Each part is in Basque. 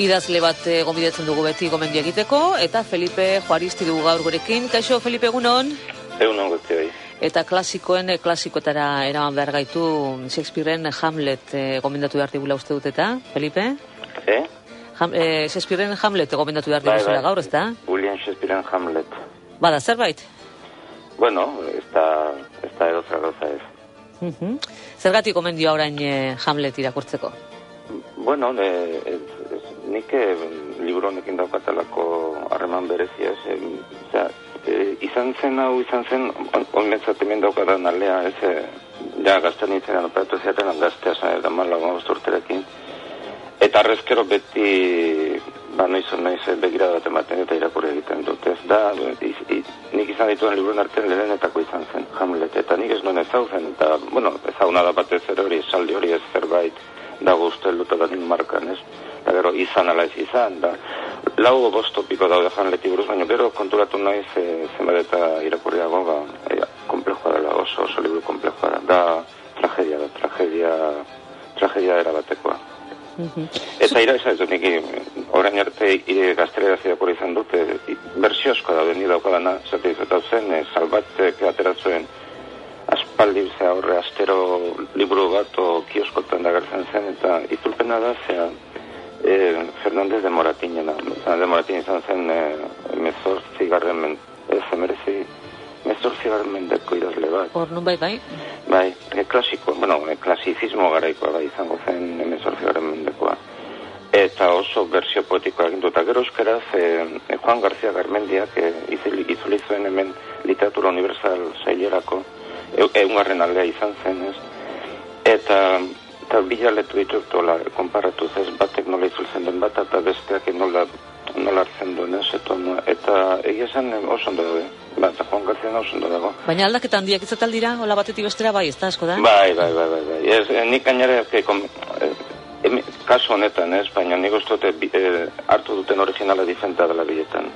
idazle bat gonbidatzen dugu beti gomendio egiteko, eta Felipe Juaristi dugu gaur gurekin. Kaixo, Felipe, egunon? Egunon guzti Eta klasikoen, eh, klasikoetara eraman behar gaitu Shakespearean Hamlet eh, gomendatu behar digula uste dut eta, Felipe? Eh? Ham, eh, Shakespearean Hamlet gomendatu behar Bai, digula bai. gaur, ez da? William Shakespearean Hamlet. Bada, zerbait? Bueno, ez da, ez da edo zer gauza ez. Mhm. Zergatik gomendio orain eh, Hamlet irakurtzeko? Bueno, e, ez, nik eh, liburu honekin daukatalako harreman berezia ez. em, osea, e, izan zen hau, izan zen, onmetzat hemen daukadan alea, ez, e, ja, gazten nintzen, operatu zeaten, gaztea zen, eta malago urterekin. Eta arrezkero beti, ba, noiz, noiz eh, begirada bat ematen eta irakurri egiten dut. Ez da, iz, iz, nik izan dituen liburuen artean lehenetako izan zen, Hamlet, eta nik ez nuen ezauzen, eta, bueno, ezauna da batez ere hori, esaldi hori ez zerbait dago uste luta da markan, ez? Eta gero, izan ala ez izan, da, lau bost topiko daude Hamleti buruz, baina gero konturatu naiz e, zenbat eta irakurriago, ba, e, komplexua dela, oso, oso liburu komplexua da, da tragedia da, tragedia, tragedia erabatekoa. Mhm. Eta ira esan dut, nik orain arte ire gaztelera zidakura izan dut, e, bersio asko da, ni daukadana, zate izatau zen, e, salbatek ateratzuen aspaldi ze horre astero liburu bat o kioskotan dagertzen zen, eta itzulpena da, zea, e, Fernandez de Moratinena, de Moratin izan zen e, mezortzi garren men, ez emerezi, mezortzi garren mendeko idazle bat. Hor nun bai, bai? Bai, e, klasiko, bueno, e, klasizismo garaikoa bai izango zen emezortzi garen mendekoa. Eta oso bersio poetikoa egin dut. Eta gero euskaraz, e, e, Juan García Garmendiak e, izuli, izuli zuen hemen literatura universal zailerako, e, eungarren aldea izan zen, ez? Eta, eta bilaletu ditut hola, konparatuz ez batek nola itzultzen den bat, eta besteak nola, nola hartzen duen, ez? Eta, eta egia esan oso ondo daude. Ba, eta Juan García oso ondo dago. Baina aldaketa handiak izatal dira, hola batetik bestera bai, ez da asko da? Bai, bai, bai, bai, bai. Ez, eh, nik gainera, eh, kasu honetan, ez, baina nik uste dute bi- eh, hartu duten originala diferenta dela biletan.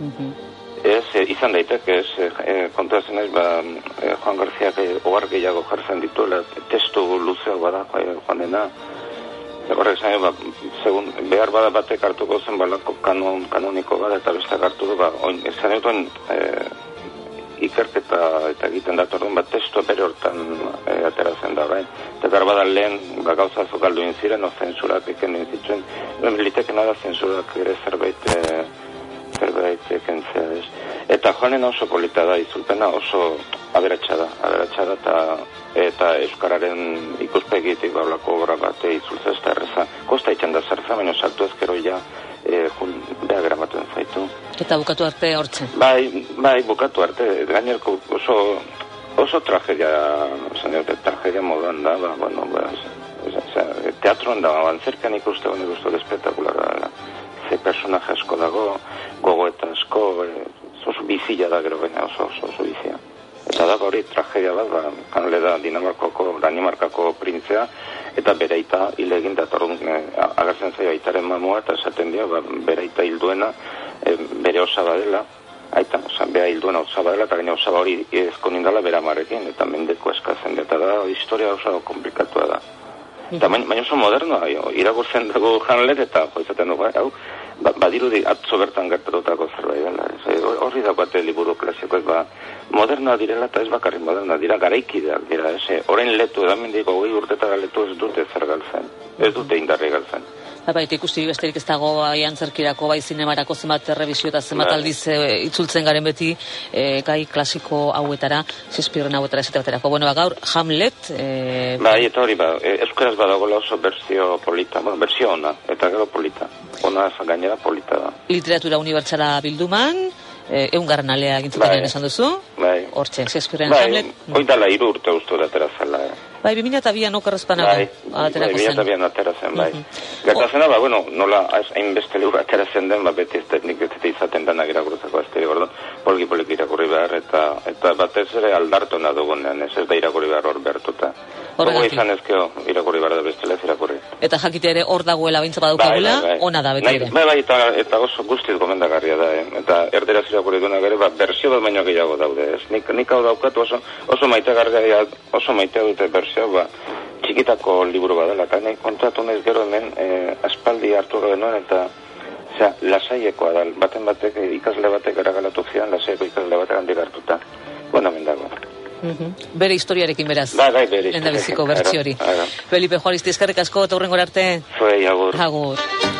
Mhm. Ez, eh, izan daiteke, ez, eh, eh, kontatzen naiz, ba, eh, Juan García eh, ogar gehiago jartzen dituela, testu luzeago bada, joan dena, Horrek zain, ba, segun, behar bada batek hartuko zen balako kanon, kanoniko bada, eta beste hartu du, ba, oin, ezan dutuen, eh, ikerketa eta egiten datorren bat testu bere hortan e, ateratzen da, bai. Eta behar bada lehen, ba, gauza azok aldu ziren, o zensurak eken zituen, litekena da zensurak ere zerbait, e, zerbait ekentzea, ez. Eta joanen oso polita da, izulpena oso aberatsa da, aberatsa da, eta eta Euskararen ikuspegitik baulako obra bat itzultza ez da erreza. Kosta itxan da zerza, baina sartu ezkero ja, e, jun, beha gramaten zaitu. Eta bukatu arte hortzen. Bai, bai, bukatu arte, gainerko oso, oso tragedia, dut, tragedia moduan da, ba, bueno, ba, o sea, teatroan da, antzerkan ikuste, nik uste espetakularra personaje asko dago, gogo eta asko, e, oso bizia da gero baina oso, oso, oso bizia. Eta da hori tragedia bat, ba, kanle da Dinamarkako, Danimarkako printzea, eta bere aita hil egin da, e, agertzen zaio aitaren mamua, eta esaten dio, ba, bere aita hil duena, e, bere osaba dela, aita, oza, bera hil duena osaba dela, eta gaina osaba hori ezko nindala bera marekin, eta mendeko eskatzen, eta da, historia oso komplikatua da. Eta baina, oso modernoa, irakurtzen dugu Hamlet eta izaten dugu, hau, ba, badirudi atzo bertan gertatutako zerbait dela. Horri daukate liburu klasiko, ez ba, modernoa direla eta ez bakarrik modernoa, dira garaikideak dira, ez, orain letu, edamen digo, goi urtetara letu ez dute zer galtzen, ez dute indarri galtzen. Ba, bai, eta ikusi besterik ez dago bai antzerkirako, bai zinemarako zenbat errebizio eta zenbat Bai. aldiz e, itzultzen garen beti e, gai klasiko hauetara, Shakespearen hauetara esate baterako. Bueno, ba, gaur Hamlet, e, Bai, eta hori, ba, e, euskaraz badagoela oso berzio polita, bueno, berzio ona, eta gero polita. Ona gainera polita da. literatura unibertsala bilduman, e, eungarren alea gintzuten Bai. esan duzu, Bai, hortxe, Shakespearen bai, Hamlet. oidala iru urte uste dut atera zela, eh. Bai, 2002an okerrezpanago Bai, bai, aterako bila zen. eta bian atera zen, bai. Mhm. Gertatzen da, ba, bueno, nola hainbeste liburu atera zen den, ba, beti ez teknik ez izaten denak irakurtzeko azteri, gordon, polki poliki irakurri behar, eta, eta batez ere aldartona dugunean, ez ez da irakurri behar hor behartuta. Gogo Horregatik. izan ezkeo irakurri behar da bestela ez irakurri. Eta jakitea ere hor dagoela bintza badaukagula, ona da beti ere. Bai, bai, eta, eta oso guztiz gomendagarria da, eh? eta erderaz irakurri duenak ere, ba, bersio bat baino gehiago daude, ez? Nik, nik hau daukat oso, oso maitegarria, oso maitea dute bersio, ba, txikitako liburu badala, eta nahi kontatu nahiz gero hemen e, aspaldi hartu genuen, eta Osea, lasaiekoa da, baten batek, ikasle batek eragalatu zian, lasaieko ikasle batek handik hartuta. Bueno, mendago. Mhm. Bere historiarekin beraz. Bai, bai, bere Lendabiziko bertsi hori. Ara, ara. Felipe Juaristi, eskerrik asko, eta hurrengora arte. Zuei, agur. Agur.